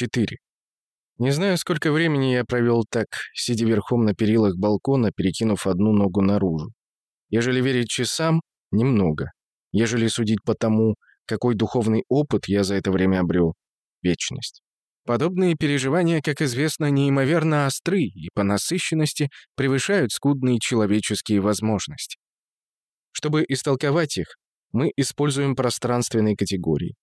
4. Не знаю, сколько времени я провел так, сидя верхом на перилах балкона, перекинув одну ногу наружу. Ежели верить часам, немного. Ежели судить по тому, какой духовный опыт я за это время обрел, вечность. Подобные переживания, как известно, неимоверно остры и по насыщенности превышают скудные человеческие возможности. Чтобы истолковать их, мы используем пространственные категории.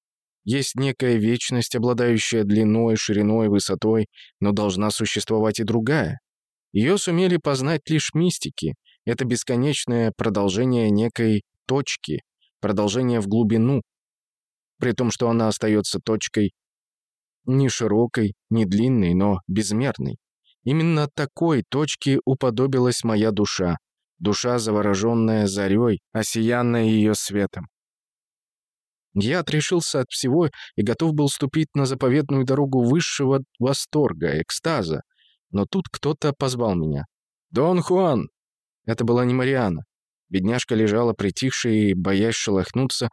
Есть некая вечность, обладающая длиной, шириной, высотой, но должна существовать и другая. Ее сумели познать лишь мистики. Это бесконечное продолжение некой точки, продолжение в глубину, при том, что она остается точкой не широкой, не длинной, но безмерной. Именно такой точке уподобилась моя душа, душа, завороженная зарей, осиянная ее светом. Я отрешился от всего и готов был ступить на заповедную дорогу высшего восторга, экстаза. Но тут кто-то позвал меня. «Дон Хуан!» Это была не Мариана. Бедняжка лежала притихшая и, боясь шелохнуться,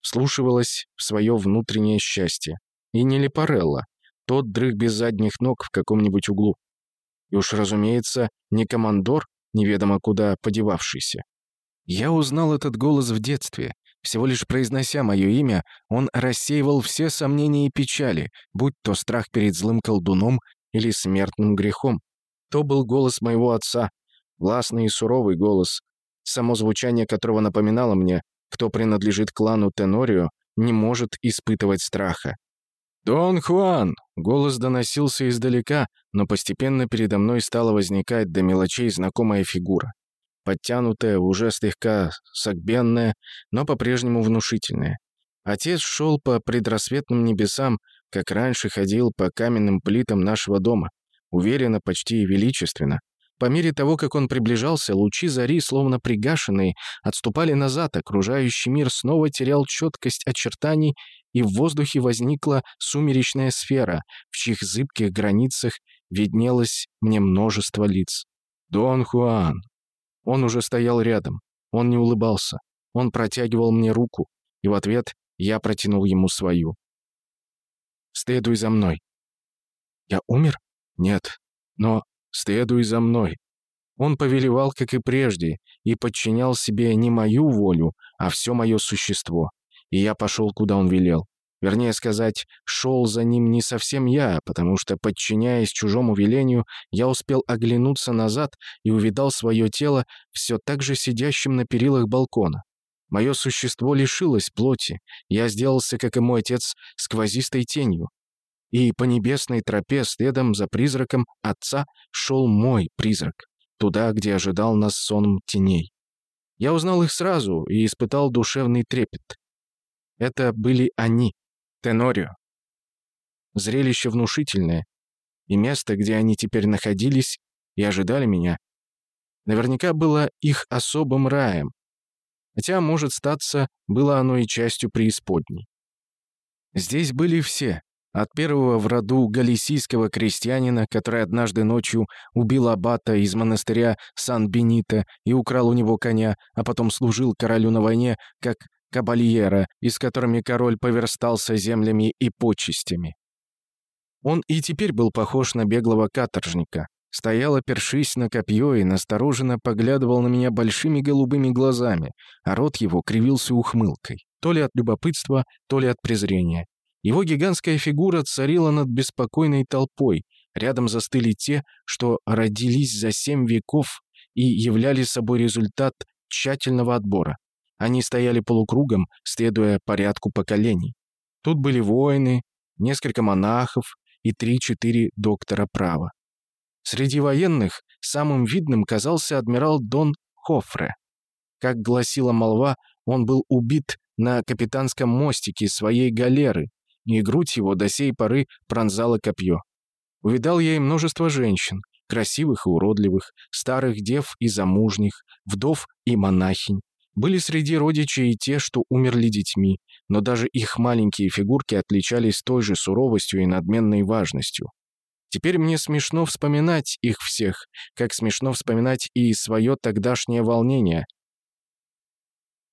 вслушивалась в свое внутреннее счастье. И не Лепарелла. Тот дрых без задних ног в каком-нибудь углу. И уж, разумеется, не командор, неведомо куда подевавшийся. Я узнал этот голос в детстве, всего лишь произнося мое имя, он рассеивал все сомнения и печали, будь то страх перед злым колдуном или смертным грехом. То был голос моего отца, властный и суровый голос, само звучание которого напоминало мне, кто принадлежит клану Тенорио, не может испытывать страха. «Дон Хуан!» — голос доносился издалека, но постепенно передо мной стала возникать до мелочей знакомая фигура подтянутая, уже слегка согбенная, но по-прежнему внушительная. Отец шел по предрассветным небесам, как раньше ходил по каменным плитам нашего дома, уверенно, почти величественно. По мере того, как он приближался, лучи зари, словно пригашенные, отступали назад, окружающий мир снова терял четкость очертаний, и в воздухе возникла сумеречная сфера, в чьих зыбких границах виднелось мне множество лиц. «Дон Хуан, он уже стоял рядом. Он не улыбался. Он протягивал мне руку, и в ответ я протянул ему свою. «Следуй за мной». «Я умер?» «Нет. Но следуй за мной». Он повелевал, как и прежде, и подчинял себе не мою волю, а все мое существо. И я пошел, куда он велел. Вернее сказать, шел за ним не совсем я, потому что, подчиняясь чужому велению, я успел оглянуться назад и увидал свое тело все так же сидящим на перилах балкона. Мое существо лишилось плоти, я сделался, как и мой отец, сквозистой тенью. И по небесной тропе следом за призраком отца шел мой призрак, туда, где ожидал нас сон теней. Я узнал их сразу и испытал душевный трепет. Это были они, Тенорио. Зрелище внушительное, и место, где они теперь находились и ожидали меня, наверняка было их особым раем, хотя, может статься, было оно и частью преисподней. Здесь были все, от первого в роду галисийского крестьянина, который однажды ночью убил аббата из монастыря Сан-Бенито и украл у него коня, а потом служил королю на войне как кабальера, и с которыми король поверстался землями и почестями. Он и теперь был похож на беглого каторжника. Стоял, опершись на копье, и настороженно поглядывал на меня большими голубыми глазами, а рот его кривился ухмылкой. То ли от любопытства, то ли от презрения. Его гигантская фигура царила над беспокойной толпой. Рядом застыли те, что родились за семь веков и являли собой результат тщательного отбора. Они стояли полукругом, следуя порядку поколений. Тут были воины, несколько монахов и три-четыре доктора права. Среди военных самым видным казался адмирал Дон Хофре. Как гласила молва, он был убит на капитанском мостике своей галеры, и грудь его до сей поры пронзала копье. Увидал я и множество женщин, красивых и уродливых, старых дев и замужних, вдов и монахинь, были среди родичей и те, что умерли детьми, но даже их маленькие фигурки отличались той же суровостью и надменной важностью. Теперь мне смешно вспоминать их всех, как смешно вспоминать и свое тогдашнее волнение.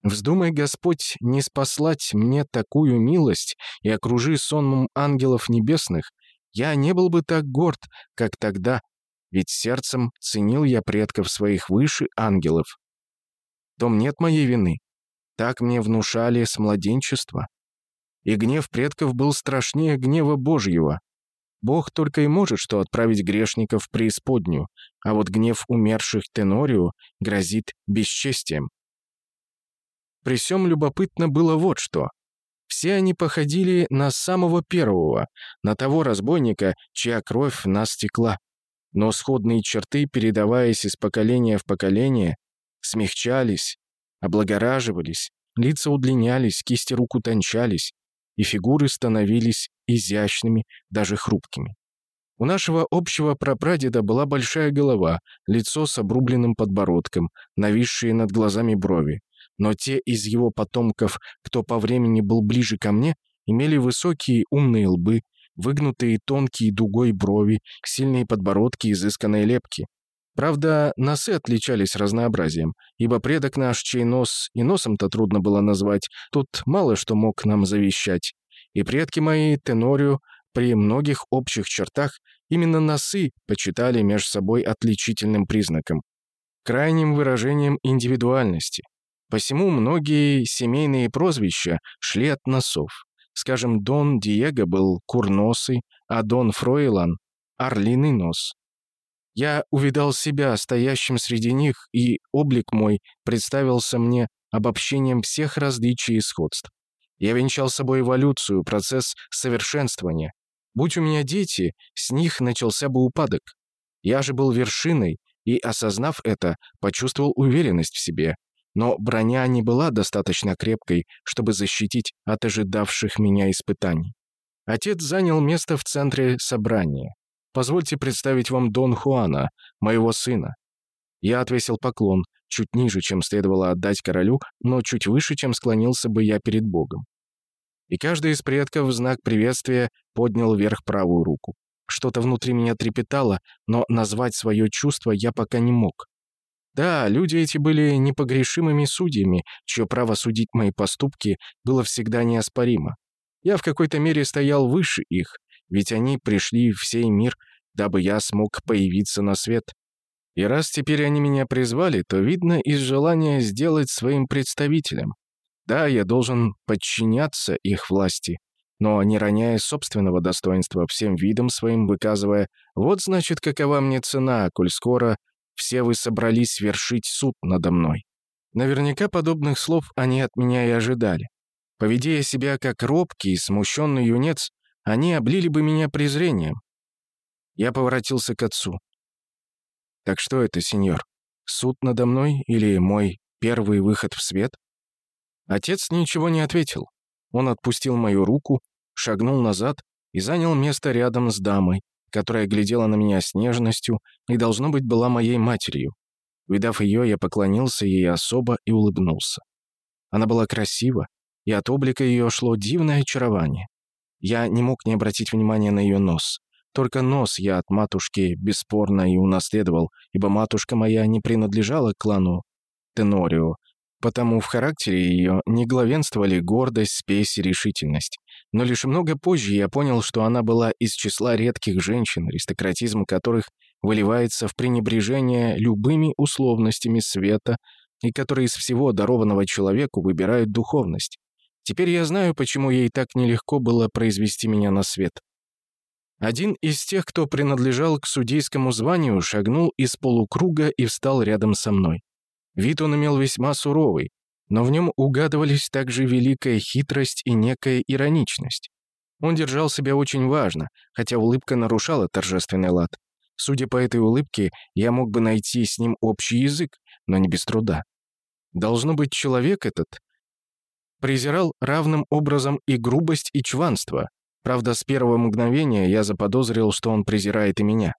Вздумай, Господь, не спаслать мне такую милость и окружи сонмом ангелов небесных, Я не был бы так горд, как тогда, ведь сердцем ценил я предков своих выше ангелов. Том нет моей вины. Так мне внушали с младенчества. И гнев предков был страшнее гнева Божьего. Бог только и может что отправить грешников в преисподнюю, а вот гнев умерших Тенорию грозит бесчестием. При всем любопытно было вот что. Все они походили на самого первого, на того разбойника, чья кровь в нас текла. Но сходные черты, передаваясь из поколения в поколение, смягчались, облагораживались, лица удлинялись, кисти рук утончались, и фигуры становились изящными, даже хрупкими. У нашего общего прапрадеда была большая голова, лицо с обрубленным подбородком, нависшие над глазами брови. Но те из его потомков, кто по времени был ближе ко мне, имели высокие умные лбы, выгнутые тонкие дугой брови, сильные подбородки, изысканные лепки. Правда, носы отличались разнообразием, ибо предок наш, чей нос и носом-то трудно было назвать, тут мало что мог нам завещать. И предки мои, Тенорию, при многих общих чертах именно носы почитали между собой отличительным признаком, крайним выражением индивидуальности. Посему многие семейные прозвища шли от носов. Скажем, Дон Диего был курносый, а Дон Фройлан — орлиный нос. Я увидал себя стоящим среди них, и облик мой представился мне обобщением всех различий и сходств. Я венчал собой эволюцию, процесс совершенствования. Будь у меня дети, с них начался бы упадок. Я же был вершиной, и, осознав это, почувствовал уверенность в себе. Но броня не была достаточно крепкой, чтобы защитить от ожидавших меня испытаний. Отец занял место в центре собрания. Позвольте представить вам Дон Хуана, моего сына». Я отвесил поклон, чуть ниже, чем следовало отдать королю, но чуть выше, чем склонился бы я перед Богом. И каждый из предков в знак приветствия поднял вверх правую руку. Что-то внутри меня трепетало, но назвать свое чувство я пока не мог. Да, люди эти были непогрешимыми судьями, чье право судить мои поступки было всегда неоспоримо. Я в какой-то мере стоял выше их, ведь они пришли в сей мир, дабы я смог появиться на свет. И раз теперь они меня призвали, то видно из желания сделать своим представителем. Да, я должен подчиняться их власти, но не роняя собственного достоинства всем видом своим, выказывая «вот, значит, какова мне цена, коль скоро все вы собрались свершить суд надо мной». Наверняка подобных слов они от меня и ожидали. Поведя себя как робкий, смущенный юнец, они облили бы меня презрением. Я поворотился к отцу. «Так что это, сеньор? Суд надо мной или мой первый выход в свет?» Отец ничего не ответил. Он отпустил мою руку, шагнул назад и занял место рядом с дамой, которая глядела на меня с нежностью и, должно быть, была моей матерью. Видав ее, я поклонился ей особо и улыбнулся. Она была красива, и от облика ее шло дивное очарование. Я не мог не обратить внимания на ее нос. Только нос я от матушки бесспорно и унаследовал, ибо матушка моя не принадлежала к клану Тенорио, потому в характере ее не главенствовали гордость, спесь и решительность. Но лишь много позже я понял, что она была из числа редких женщин, аристократизм которых выливается в пренебрежение любыми условностями света и которые из всего дарованного человеку выбирают духовность. Теперь я знаю, почему ей так нелегко было произвести меня на свет. Один из тех, кто принадлежал к судейскому званию, шагнул из полукруга и встал рядом со мной. Вид он имел весьма суровый, но в нем угадывались также великая хитрость и некая ироничность. Он держал себя очень важно, хотя улыбка нарушала торжественный лад. Судя по этой улыбке, я мог бы найти с ним общий язык, но не без труда. Должно быть, человек этот презирал равным образом и грубость, и чванство. Правда, с первого мгновения я заподозрил, что он презирает и меня.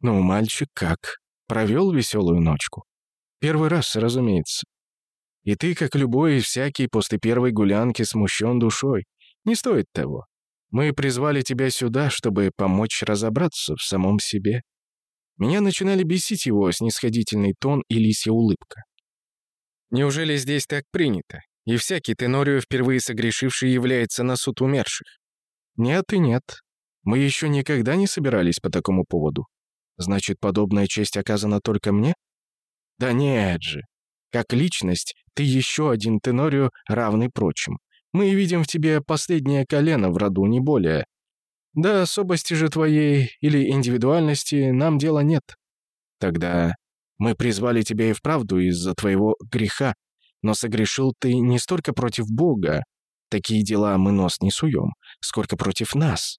Ну, мальчик как? Провел веселую ночку? Первый раз, разумеется. И ты, как любой и всякий, после первой гулянки смущен душой. Не стоит того. Мы призвали тебя сюда, чтобы помочь разобраться в самом себе. Меня начинали бесить его снисходительный тон и лисья улыбка. Неужели здесь так принято? И всякий Тенорию, впервые согрешивший, является на суд умерших. Нет и нет. Мы еще никогда не собирались по такому поводу. Значит, подобная честь оказана только мне? Да нет же. Как личность, ты еще один Тенорио, равный прочим. Мы видим в тебе последнее колено в роду, не более. Да особости же твоей или индивидуальности нам дела нет. Тогда мы призвали тебя и вправду из-за твоего греха, но согрешил ты не столько против Бога, такие дела мы нос не суем, сколько против нас.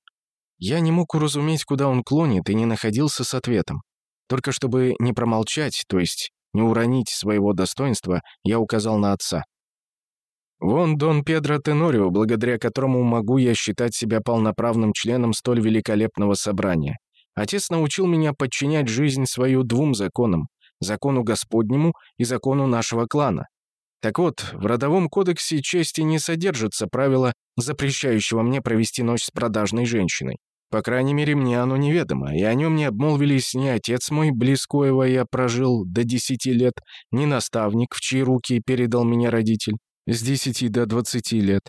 Я не мог уразуметь, куда он клонит, и не находился с ответом. Только чтобы не промолчать, то есть не уронить своего достоинства, я указал на отца. «Вон Дон Педро Тенорио, благодаря которому могу я считать себя полноправным членом столь великолепного собрания. Отец научил меня подчинять жизнь свою двум законам — закону Господнему и закону нашего клана. Так вот, в родовом кодексе чести не содержится правила, запрещающего мне провести ночь с продажной женщиной. По крайней мере, мне оно неведомо, и о нем не обмолвились ни отец мой, близкоего я прожил до десяти лет, ни наставник, в чьи руки передал меня родитель, с десяти до двадцати лет.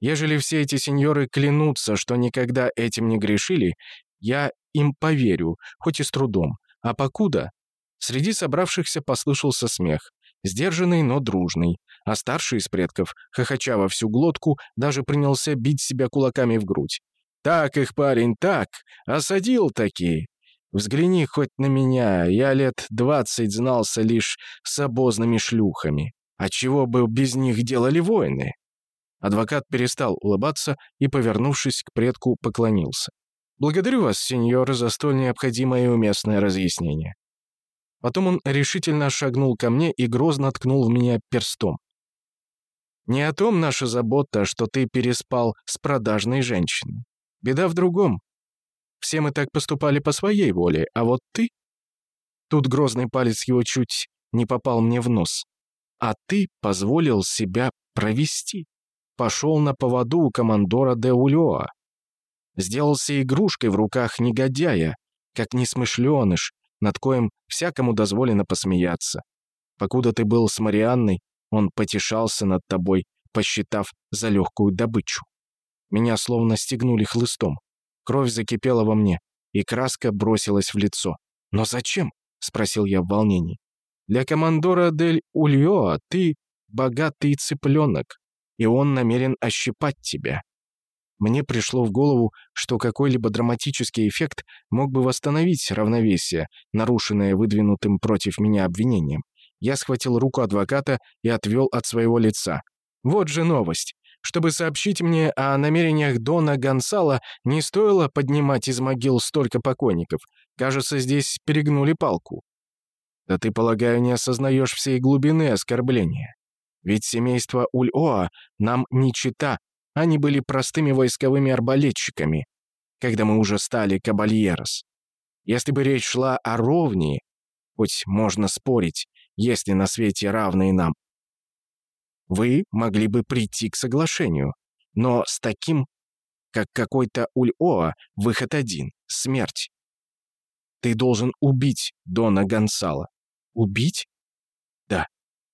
Ежели все эти сеньоры клянутся, что никогда этим не грешили, я им поверю, хоть и с трудом. А покуда? Среди собравшихся послышался смех. Сдержанный, но дружный. А старший из предков, хохоча во всю глотку, даже принялся бить себя кулаками в грудь. «Так их, парень, так! Осадил таки! Взгляни хоть на меня, я лет двадцать знался лишь с обозными шлюхами. А чего бы без них делали воины?» Адвокат перестал улыбаться и, повернувшись к предку, поклонился. «Благодарю вас, сеньор, за столь необходимое и уместное разъяснение». Потом он решительно шагнул ко мне и грозно ткнул в меня перстом. «Не о том наша забота, что ты переспал с продажной женщиной. Беда в другом. Все мы так поступали по своей воле, а вот ты...» Тут грозный палец его чуть не попал мне в нос. «А ты позволил себя провести. Пошел на поводу у командора де Улеа. Сделался игрушкой в руках негодяя, как несмышленыш, над коем всякому дозволено посмеяться. Покуда ты был с Марианной, он потешался над тобой, посчитав за легкую добычу. Меня словно стегнули хлыстом. Кровь закипела во мне, и краска бросилась в лицо. «Но зачем?» — спросил я в волнении. «Для командора Дель Ульоа ты богатый цыпленок, и он намерен ощипать тебя». Мне пришло в голову, что какой-либо драматический эффект мог бы восстановить равновесие, нарушенное выдвинутым против меня обвинением. Я схватил руку адвоката и отвел от своего лица. «Вот же новость! Чтобы сообщить мне о намерениях Дона Гонсала, не стоило поднимать из могил столько покойников. Кажется, здесь перегнули палку. Да ты, полагаю, не осознаешь всей глубины оскорбления. Ведь семейство Уль-Оа нам не чита, они были простыми войсковыми арбалетчиками, когда мы уже стали кабальерос. Если бы речь шла о ровне, хоть можно спорить, есть ли на свете равные нам, вы могли бы прийти к соглашению. Но с таким, как какой-то Уль-Оа, выход один — смерть. Ты должен убить Дона Гонсала. Убить? Да.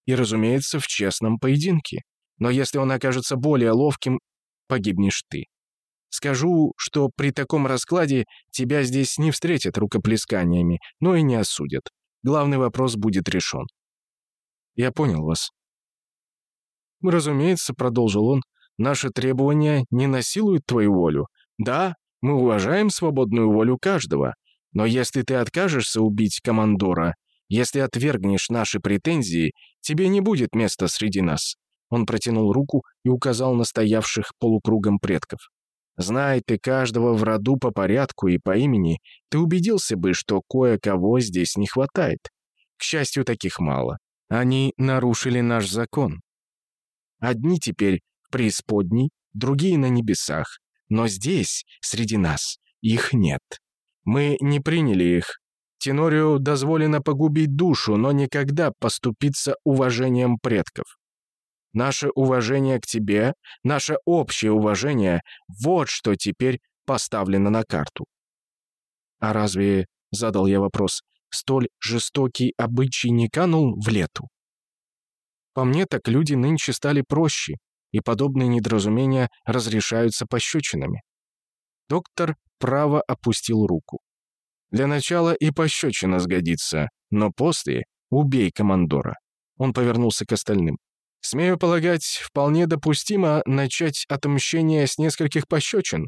И, разумеется, в честном поединке. Но если он окажется более ловким, погибнешь ты. Скажу, что при таком раскладе тебя здесь не встретят рукоплесканиями, но и не осудят. Главный вопрос будет решен. Я понял вас. «Разумеется», — продолжил он, — «наши требования не насилуют твою волю. Да, мы уважаем свободную волю каждого, но если ты откажешься убить командора, если отвергнешь наши претензии, тебе не будет места среди нас». Он протянул руку и указал на стоявших полукругом предков. «Знай ты каждого в роду по порядку и по имени, ты убедился бы, что кое-кого здесь не хватает. К счастью, таких мало. Они нарушили наш закон. Одни теперь в преисподней, другие на небесах. Но здесь, среди нас, их нет. Мы не приняли их. Тенорию дозволено погубить душу, но никогда поступиться уважением предков. Наше уважение к тебе, наше общее уважение — вот что теперь поставлено на карту. А разве, — задал я вопрос, — столь жестокий обычай не канул в лету? По мне, так люди нынче стали проще, и подобные недоразумения разрешаются пощечинами. Доктор право опустил руку. «Для начала и пощечина сгодится, но после убей командора». Он повернулся к остальным. «Смею полагать, вполне допустимо начать отмщение с нескольких пощечин».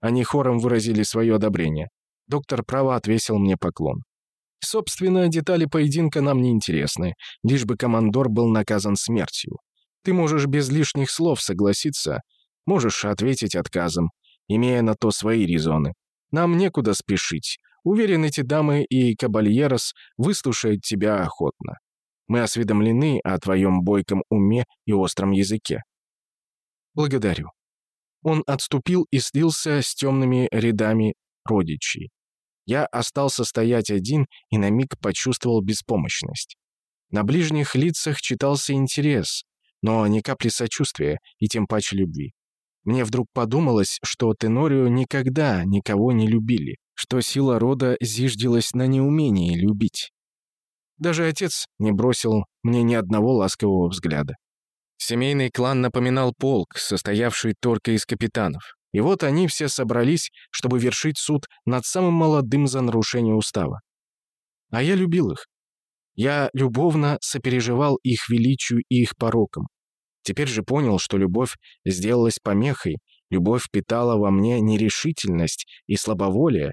Они хором выразили свое одобрение. Доктор право отвесил мне поклон. Собственно, детали поединка нам не интересны, лишь бы командор был наказан смертью. Ты можешь без лишних слов согласиться, можешь ответить отказом, имея на то свои резоны. Нам некуда спешить. Уверен, эти дамы и кабальерос выслушают тебя охотно. Мы осведомлены о твоем бойком уме и остром языке. Благодарю. Он отступил и слился с темными рядами родичей. Я остался стоять один и на миг почувствовал беспомощность. На ближних лицах читался интерес, но ни капли сочувствия и тем паче любви. Мне вдруг подумалось, что Тенорию никогда никого не любили, что сила рода зиждилась на неумении любить. Даже отец не бросил мне ни одного ласкового взгляда. Семейный клан напоминал полк, состоявший только из капитанов. И вот они все собрались, чтобы вершить суд над самым молодым за нарушение устава. А я любил их. Я любовно сопереживал их величию и их порокам. Теперь же понял, что любовь сделалась помехой, любовь питала во мне нерешительность и слабоволие,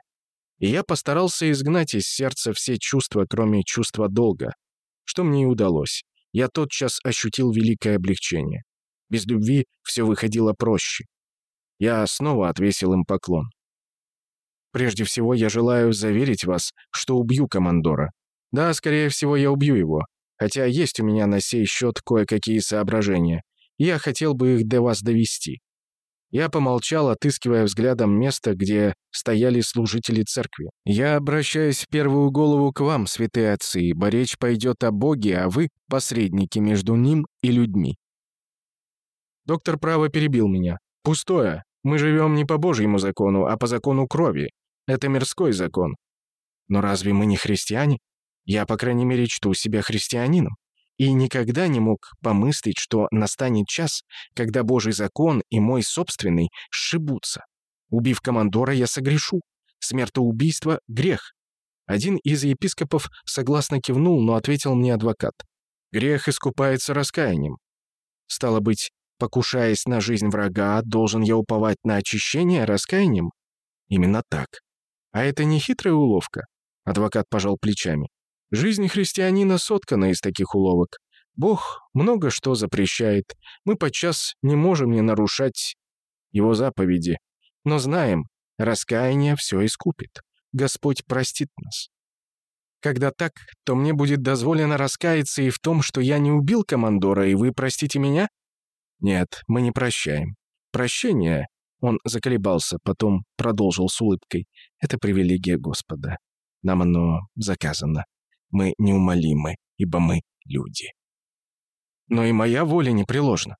и я постарался изгнать из сердца все чувства, кроме чувства долга, что мне и удалось. Я тотчас ощутил великое облегчение. Без любви все выходило проще. Я снова отвесил им поклон. Прежде всего, я желаю заверить вас, что убью командора. Да, скорее всего, я убью его, хотя есть у меня на сей счет кое-какие соображения. Я хотел бы их до вас довести. Я помолчал, отыскивая взглядом место, где стояли служители церкви. «Я обращаюсь в первую голову к вам, святые отцы, ибо речь пойдет о Боге, а вы — посредники между ним и людьми». Доктор право перебил меня. «Пустое. Мы живем не по Божьему закону, а по закону крови. Это мирской закон. Но разве мы не христиане? Я, по крайней мере, чту себя христианином и никогда не мог помыслить, что настанет час, когда Божий закон и мой собственный сшибутся. Убив командора, я согрешу. Смертоубийство — грех. Один из епископов согласно кивнул, но ответил мне адвокат. Грех искупается раскаянием. Стало быть, покушаясь на жизнь врага, должен я уповать на очищение раскаянием? Именно так. А это не хитрая уловка? Адвокат пожал плечами. Жизнь христианина соткана из таких уловок. Бог много что запрещает. Мы подчас не можем не нарушать его заповеди. Но знаем, раскаяние все искупит. Господь простит нас. Когда так, то мне будет дозволено раскаяться и в том, что я не убил командора, и вы простите меня? Нет, мы не прощаем. Прощение, он заколебался, потом продолжил с улыбкой, это привилегия Господа. Нам оно заказано мы неумолимы, ибо мы люди. Но и моя воля не приложена.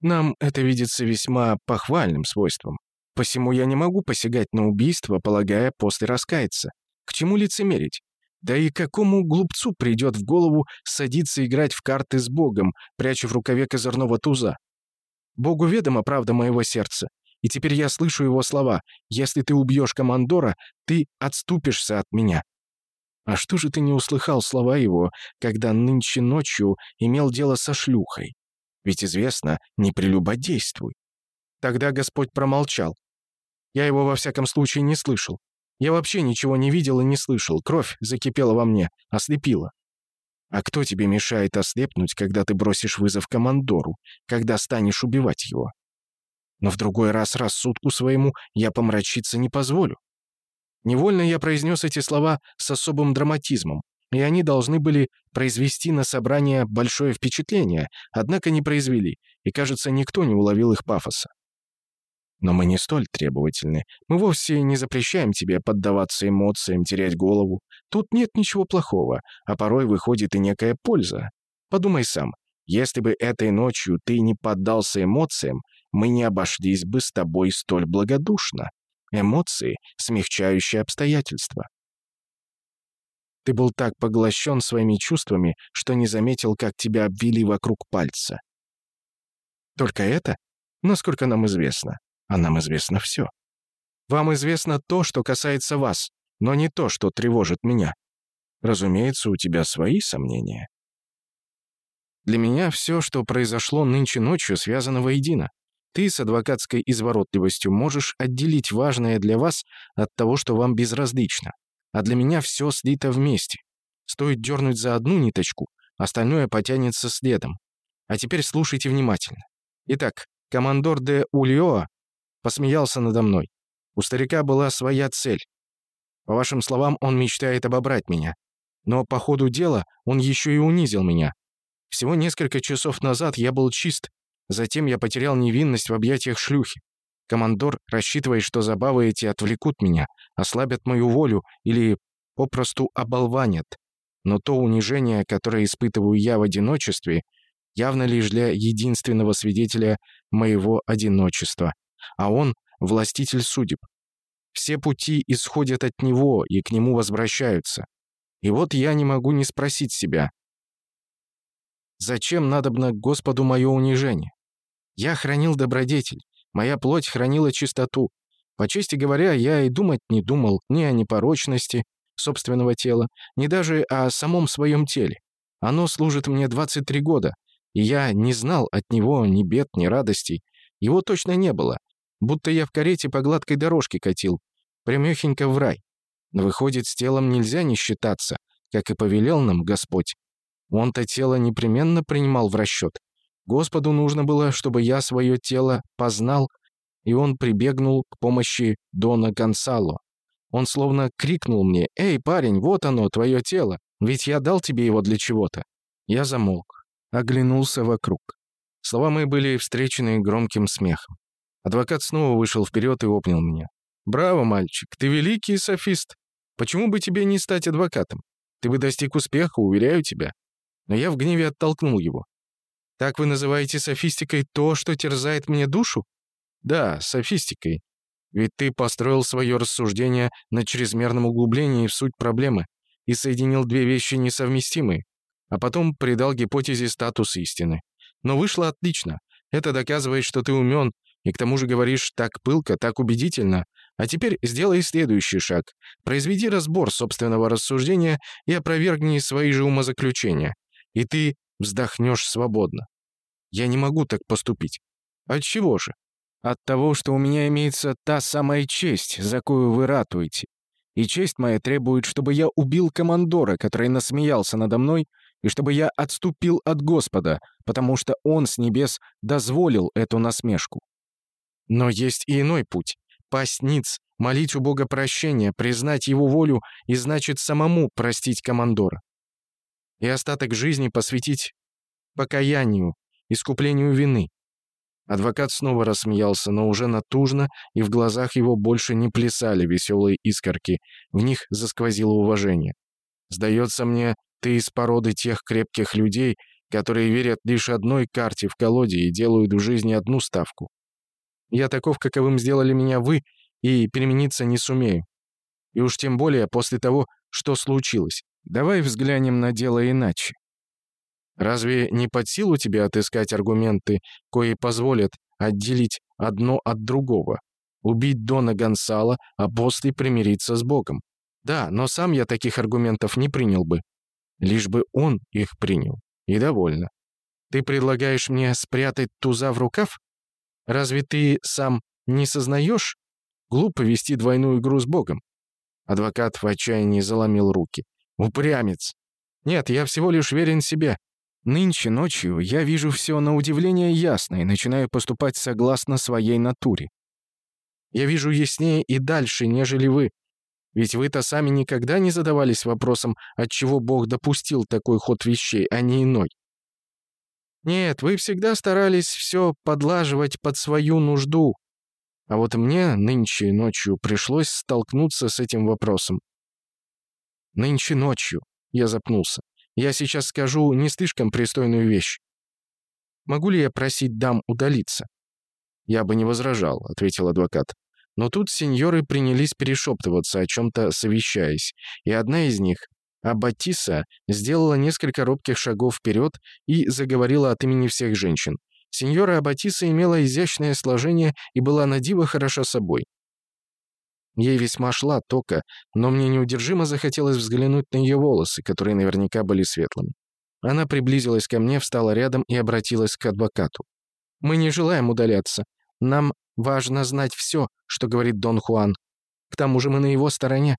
Нам это видится весьма похвальным свойством. Посему я не могу посягать на убийство, полагая после раскаяться. К чему лицемерить? Да и какому глупцу придет в голову садиться играть в карты с Богом, пряча в рукаве козырного туза? Богу ведома правда моего сердца, и теперь я слышу его слова «Если ты убьешь командора, ты отступишься от меня». А что же ты не услыхал слова его, когда нынче ночью имел дело со шлюхой? Ведь известно, не прелюбодействуй. Тогда Господь промолчал. Я его во всяком случае не слышал. Я вообще ничего не видел и не слышал. Кровь закипела во мне, ослепила. А кто тебе мешает ослепнуть, когда ты бросишь вызов командору, когда станешь убивать его? Но в другой раз рассудку своему я помрачиться не позволю. Невольно я произнес эти слова с особым драматизмом, и они должны были произвести на собрание большое впечатление, однако не произвели, и, кажется, никто не уловил их пафоса. Но мы не столь требовательны. Мы вовсе не запрещаем тебе поддаваться эмоциям, терять голову. Тут нет ничего плохого, а порой выходит и некая польза. Подумай сам, если бы этой ночью ты не поддался эмоциям, мы не обошлись бы с тобой столь благодушно. Эмоции, смягчающие обстоятельства. Ты был так поглощен своими чувствами, что не заметил, как тебя обвили вокруг пальца. Только это? Насколько нам известно. А нам известно все. Вам известно то, что касается вас, но не то, что тревожит меня. Разумеется, у тебя свои сомнения. Для меня все, что произошло нынче ночью, связано воедино. Ты с адвокатской изворотливостью можешь отделить важное для вас от того, что вам безразлично. А для меня все слито вместе. Стоит дернуть за одну ниточку, остальное потянется следом. А теперь слушайте внимательно. Итак, командор де Ульоа посмеялся надо мной. У старика была своя цель. По вашим словам, он мечтает обобрать меня. Но по ходу дела он еще и унизил меня. Всего несколько часов назад я был чист, затем я потерял невинность в объятиях шлюхи. Командор рассчитывает, что забавы эти отвлекут меня, ослабят мою волю или попросту оболванят. Но то унижение, которое испытываю я в одиночестве, явно лишь для единственного свидетеля моего одиночества. А он — властитель судеб. Все пути исходят от него и к нему возвращаются. И вот я не могу не спросить себя, зачем надобно Господу мое унижение? Я хранил добродетель, моя плоть хранила чистоту. По чести говоря, я и думать не думал ни о непорочности, собственного тела, ни даже о самом своем теле. Оно служит мне 23 года, и я не знал от него ни бед, ни радостей. Его точно не было, будто я в карете по гладкой дорожке катил, прямехенько в рай. Выходит, с телом нельзя не считаться, как и повелел нам Господь. Он-то тело непременно принимал в расчет. Господу нужно было, чтобы я свое тело познал, и он прибегнул к помощи Дона Гонсало. Он словно крикнул мне «Эй, парень, вот оно, твое тело, ведь я дал тебе его для чего-то». Я замолк, оглянулся вокруг. Слова мои были встречены громким смехом. Адвокат снова вышел вперед и обнял меня. «Браво, мальчик, ты великий софист. Почему бы тебе не стать адвокатом? Ты бы достиг успеха, уверяю тебя». Но я в гневе оттолкнул его. «Так вы называете софистикой то, что терзает мне душу?» «Да, софистикой. Ведь ты построил свое рассуждение на чрезмерном углублении в суть проблемы и соединил две вещи несовместимые, а потом придал гипотезе статус истины. Но вышло отлично. Это доказывает, что ты умен, и к тому же говоришь так пылко, так убедительно. А теперь сделай следующий шаг. Произведи разбор собственного рассуждения и опровергни свои же умозаключения. И ты вздохнешь свободно. Я не могу так поступить. Отчего же? От того, что у меня имеется та самая честь, за кою вы ратуете. И честь моя требует, чтобы я убил командора, который насмеялся надо мной, и чтобы я отступил от Господа, потому что Он с небес дозволил эту насмешку. Но есть и иной путь. Пасть ниц, молить у Бога прощения, признать Его волю и, значит, самому простить командора. И остаток жизни посвятить покаянию, искуплению вины, Адвокат снова рассмеялся, но уже натужно, и в глазах его больше не плясали веселые искорки. В них засквозило уважение. «Сдается мне, ты из породы тех крепких людей, которые верят лишь одной карте в колоде и делают в жизни одну ставку. Я таков, каковым сделали меня вы, и перемениться не сумею. И уж тем более после того, что случилось. Давай взглянем на дело иначе. Разве не под силу тебе отыскать аргументы, кои позволят отделить одно от другого? Убить Дона Гонсала, а после примириться с Богом? Да, но сам я таких аргументов не принял бы. Лишь бы он их принял. И довольно. Ты предлагаешь мне спрятать туза в рукав? Разве ты сам не сознаешь? Глупо вести двойную игру с Богом. Адвокат в отчаянии заломил руки. Упрямец. Нет, я всего лишь верен себе. Нынче ночью я вижу все на удивление ясно и начинаю поступать согласно своей натуре. Я вижу яснее и дальше, нежели вы. Ведь вы-то сами никогда не задавались вопросом, отчего Бог допустил такой ход вещей, а не иной. Нет, вы всегда старались все подлаживать под свою нужду. А вот мне нынче ночью пришлось столкнуться с этим вопросом. Нынче ночью. Я запнулся. Я сейчас скажу не слишком пристойную вещь. Могу ли я просить дам удалиться?» «Я бы не возражал», — ответил адвокат. Но тут сеньоры принялись перешептываться, о чем-то совещаясь, и одна из них, Аббатиса, сделала несколько робких шагов вперед и заговорила от имени всех женщин. Сеньора Аббатиса имела изящное сложение и была на диво хороша собой. Ей весьма шла тока, но мне неудержимо захотелось взглянуть на ее волосы, которые наверняка были светлыми. Она приблизилась ко мне, встала рядом и обратилась к адвокату. «Мы не желаем удаляться. Нам важно знать все, что говорит Дон Хуан. К тому же мы на его стороне».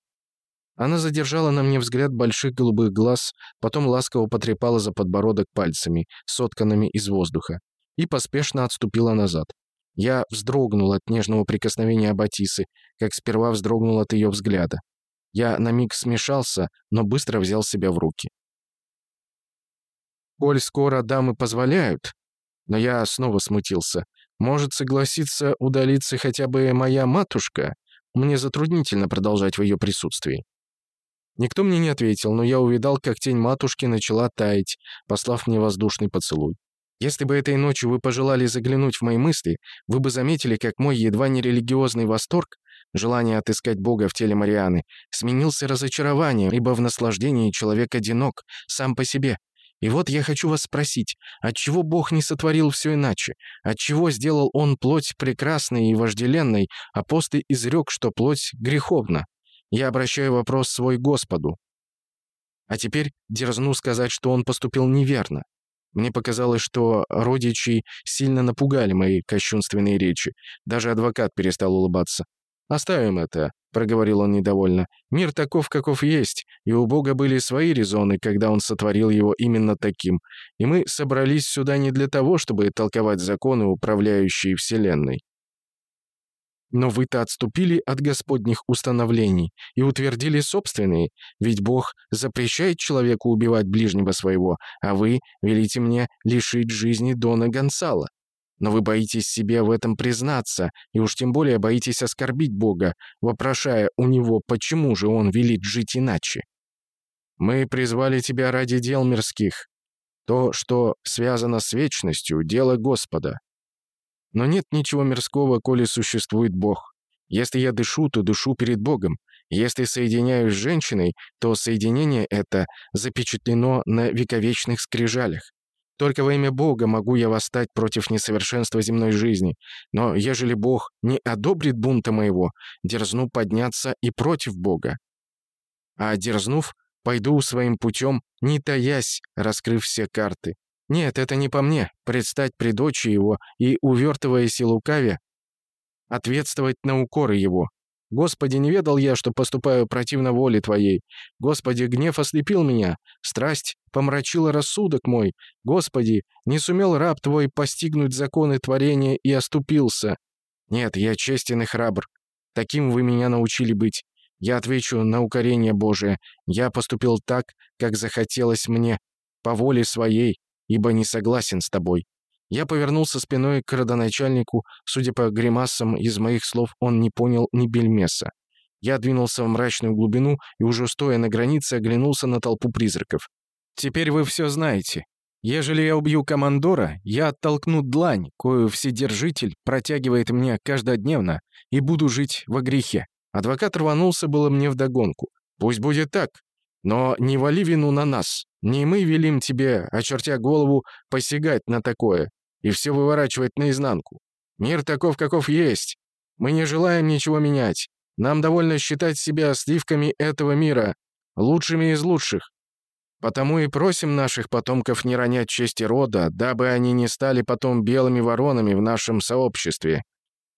Она задержала на мне взгляд больших голубых глаз, потом ласково потрепала за подбородок пальцами, сотканными из воздуха, и поспешно отступила назад. Я вздрогнул от нежного прикосновения Аббатисы, как сперва вздрогнул от ее взгляда. Я на миг смешался, но быстро взял себя в руки. «Коль скоро дамы позволяют...» Но я снова смутился. «Может согласиться удалиться хотя бы моя матушка? Мне затруднительно продолжать в ее присутствии». Никто мне не ответил, но я увидал, как тень матушки начала таять, послав мне воздушный поцелуй. Если бы этой ночью вы пожелали заглянуть в мои мысли, вы бы заметили, как мой едва не религиозный восторг, желание отыскать Бога в теле Марианы, сменился разочарованием, ибо в наслаждении человек одинок, сам по себе. И вот я хочу вас спросить, отчего Бог не сотворил все иначе? Отчего сделал Он плоть прекрасной и вожделенной, а после изрек, что плоть греховна? Я обращаю вопрос свой Господу. А теперь дерзну сказать, что он поступил неверно. Мне показалось, что родичи сильно напугали мои кощунственные речи. Даже адвокат перестал улыбаться. «Оставим это», — проговорил он недовольно. «Мир таков, каков есть, и у Бога были свои резоны, когда Он сотворил его именно таким. И мы собрались сюда не для того, чтобы толковать законы, управляющие Вселенной. Но вы-то отступили от Господних установлений и утвердили собственные, ведь Бог запрещает человеку убивать ближнего своего, а вы велите мне лишить жизни Дона Гонсала. Но вы боитесь себе в этом признаться, и уж тем более боитесь оскорбить Бога, вопрошая у Него, почему же Он велит жить иначе. Мы призвали тебя ради дел мирских. То, что связано с вечностью, дело Господа. Но нет ничего мирского, коли существует Бог. Если я дышу, то дышу перед Богом. Если соединяюсь с женщиной, то соединение это запечатлено на вековечных скрижалях. Только во имя Бога могу я восстать против несовершенства земной жизни. Но ежели Бог не одобрит бунта моего, дерзну подняться и против Бога. А дерзнув, пойду своим путем, не таясь, раскрыв все карты. Нет, это не по мне, предстать при дочи его и, увертываясь и лукаве, ответствовать на укоры его. Господи, не ведал я, что поступаю противно воле Твоей. Господи, гнев ослепил меня, страсть помрачила рассудок мой. Господи, не сумел раб Твой постигнуть законы творения и оступился. Нет, я честен и храбр. Таким вы меня научили быть. Я отвечу на укорение Божие. Я поступил так, как захотелось мне, по воле своей, ибо не согласен с тобой». Я повернулся спиной к родоначальнику. Судя по гримасам из моих слов, он не понял ни бельмеса. Я двинулся в мрачную глубину и, уже стоя на границе, оглянулся на толпу призраков. «Теперь вы все знаете. Ежели я убью командора, я оттолкну длань, кою Вседержитель протягивает мне каждодневно, и буду жить во грехе». Адвокат рванулся было мне вдогонку. «Пусть будет так. Но не вали вину на нас. Не мы велим тебе, очертя голову, посягать на такое и все выворачивать наизнанку. Мир таков, каков есть. Мы не желаем ничего менять. Нам довольно считать себя сливками этого мира, лучшими из лучших. Потому и просим наших потомков не ронять чести рода, дабы они не стали потом белыми воронами в нашем сообществе.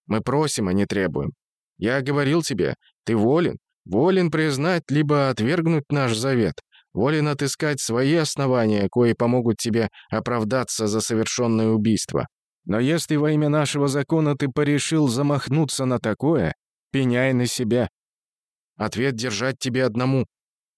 Мы просим, а не требуем. Я говорил тебе, ты волен, волен признать либо отвергнуть наш завет, волен отыскать свои основания, кои помогут тебе оправдаться за совершенное убийство. Но если во имя нашего закона ты порешил замахнуться на такое, пеняй на себя. Ответ держать тебе одному.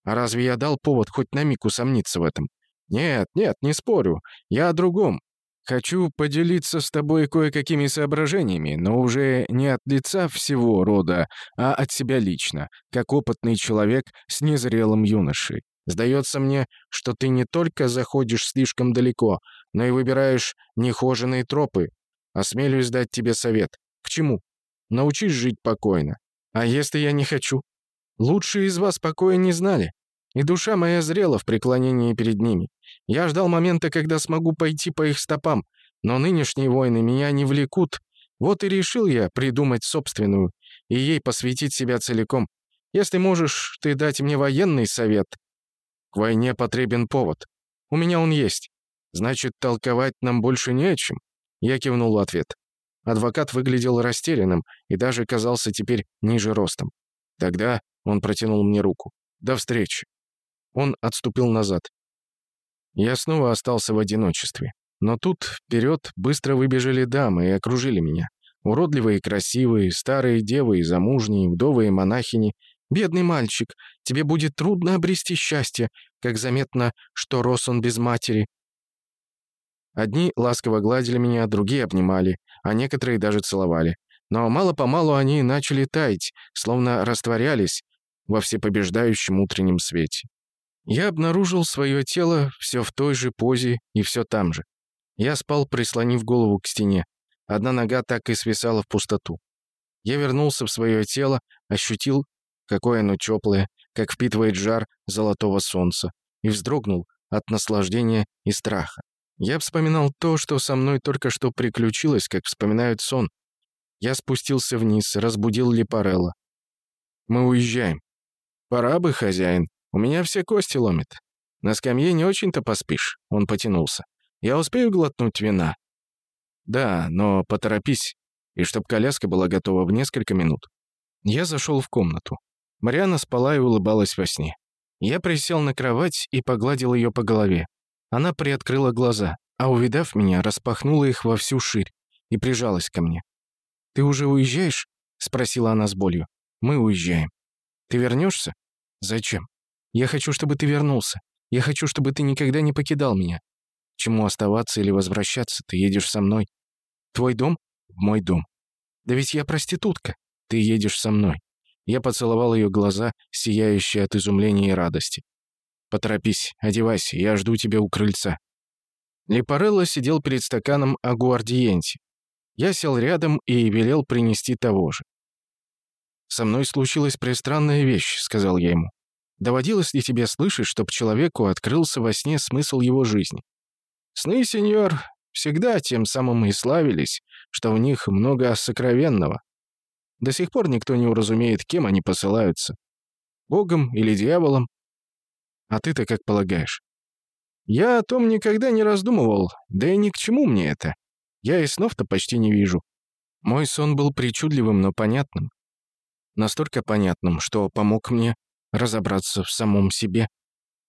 А разве я дал повод хоть на миг усомниться в этом? Нет, нет, не спорю. Я о другом. Хочу поделиться с тобой кое-какими соображениями, но уже не от лица всего рода, а от себя лично, как опытный человек с незрелым юношей. Сдается мне, что ты не только заходишь слишком далеко, но и выбираешь нехоженные тропы. Осмелюсь дать тебе совет. К чему? Научись жить покойно. А если я не хочу? Лучшие из вас покоя не знали. И душа моя зрела в преклонении перед ними. Я ждал момента, когда смогу пойти по их стопам, но нынешние войны меня не влекут. Вот и решил я придумать собственную. и ей посвятить себя целиком. Если можешь ты дать мне военный совет, к войне потребен повод. У меня он есть. Значит, толковать нам больше не о чем. Я кивнул в ответ. Адвокат выглядел растерянным и даже казался теперь ниже ростом. Тогда он протянул мне руку. «До встречи». Он отступил назад. Я снова остался в одиночестве. Но тут вперед быстро выбежали дамы и окружили меня. Уродливые и красивые, старые девы и замужние, и монахини. «Бедный мальчик, тебе будет трудно обрести счастье, как заметно, что рос он без матери». Одни ласково гладили меня, другие обнимали, а некоторые даже целовали. Но мало-помалу они начали таять, словно растворялись во всепобеждающем утреннем свете. Я обнаружил свое тело все в той же позе и все там же. Я спал, прислонив голову к стене. Одна нога так и свисала в пустоту. Я вернулся в свое тело, ощутил, какое оно теплое, как впитывает жар золотого солнца, и вздрогнул от наслаждения и страха. Я вспоминал то, что со мной только что приключилось, как вспоминают сон. Я спустился вниз, разбудил Липарелла. «Мы уезжаем». «Пора бы, хозяин. У меня все кости ломит. На скамье не очень-то поспишь». Он потянулся. Я успею глотнуть вина?» «Да, но поторопись, и чтоб коляска была готова в несколько минут». Я зашел в комнату. Мариана спала и улыбалась во сне. Я присел на кровать и погладил ее по голове. Она приоткрыла глаза, а, увидав меня, распахнула их во всю ширь и прижалась ко мне. «Ты уже уезжаешь?» — спросила она с болью. «Мы уезжаем. Ты вернешься?» «Зачем?» «Я хочу, чтобы ты вернулся. Я хочу, чтобы ты никогда не покидал меня. Чему оставаться или возвращаться? Ты едешь со мной. Твой дом? Мой дом. Да ведь я проститутка. Ты едешь со мной. Я поцеловал ее глаза, сияющие от изумления и радости. «Поторопись, одевайся, я жду тебя у крыльца». Лепарелло сидел перед стаканом агуардиенти. Я сел рядом и велел принести того же. «Со мной случилась пристранная вещь», — сказал я ему. «Доводилось ли тебе слышать, чтоб человеку открылся во сне смысл его жизни? Сны, сеньор, всегда тем самым и славились, что в них много сокровенного. До сих пор никто не уразумеет, кем они посылаются. Богом или дьяволом. А ты-то как полагаешь? Я о том никогда не раздумывал, да и ни к чему мне это. Я и снов-то почти не вижу. Мой сон был причудливым, но понятным. Настолько понятным, что помог мне разобраться в самом себе.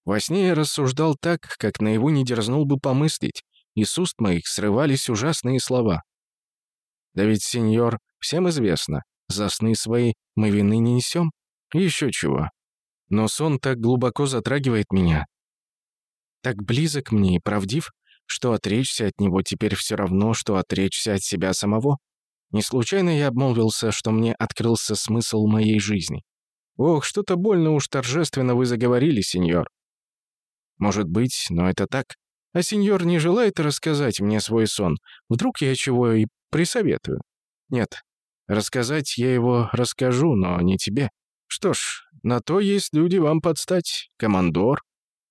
Во сне я рассуждал так, как наяву не дерзнул бы помыслить, и с уст моих срывались ужасные слова. Да ведь, сеньор, всем известно, за сны свои мы вины не несем. Еще чего. Но сон так глубоко затрагивает меня, так близок мне и правдив, что отречься от него теперь все равно, что отречься от себя самого. Не случайно я обмолвился, что мне открылся смысл моей жизни. Ох, что-то больно уж торжественно вы заговорили, сеньор. Может быть, но это так. А сеньор не желает рассказать мне свой сон? Вдруг я чего и присоветую? Нет. Рассказать я его расскажу, но не тебе. Что ж, на то есть люди вам подстать. Командор.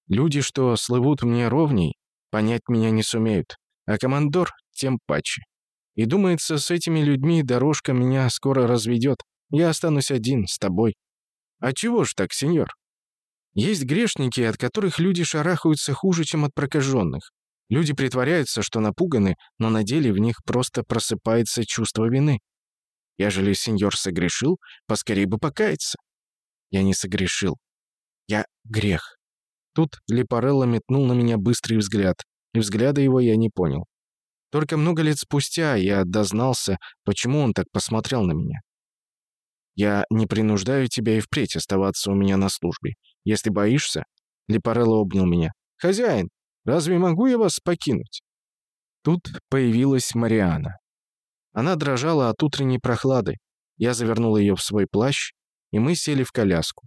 Люди, что слывут мне ровней, понять меня не сумеют. А командор тем паче. И думается, с этими людьми дорожка меня скоро разведет. Я останусь один, с тобой. А чего ж так, сеньор? Есть грешники, от которых люди шарахаются хуже, чем от прокаженных. Люди притворяются, что напуганы, но на деле в них просто просыпается чувство вины. Ежели сеньор согрешил, поскорее бы покаяться. Я не согрешил. Я грех. Тут Лепарелло метнул на меня быстрый взгляд, и взгляда его я не понял. Только много лет спустя я дознался, почему он так посмотрел на меня. Я не принуждаю тебя и впредь оставаться у меня на службе. Если боишься...» Лепарелло обнял меня. «Хозяин, разве могу я вас покинуть?» Тут появилась Мариана. Она дрожала от утренней прохлады. Я завернул ее в свой плащ, и мы сели в коляску.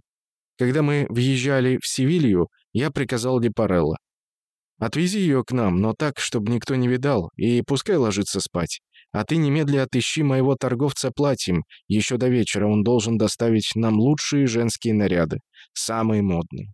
Когда мы въезжали в Севилью, я приказал Лепарелло. «Отвези ее к нам, но так, чтобы никто не видал, и пускай ложится спать. А ты немедля отыщи моего торговца платьем. Еще до вечера он должен доставить нам лучшие женские наряды, самые модные.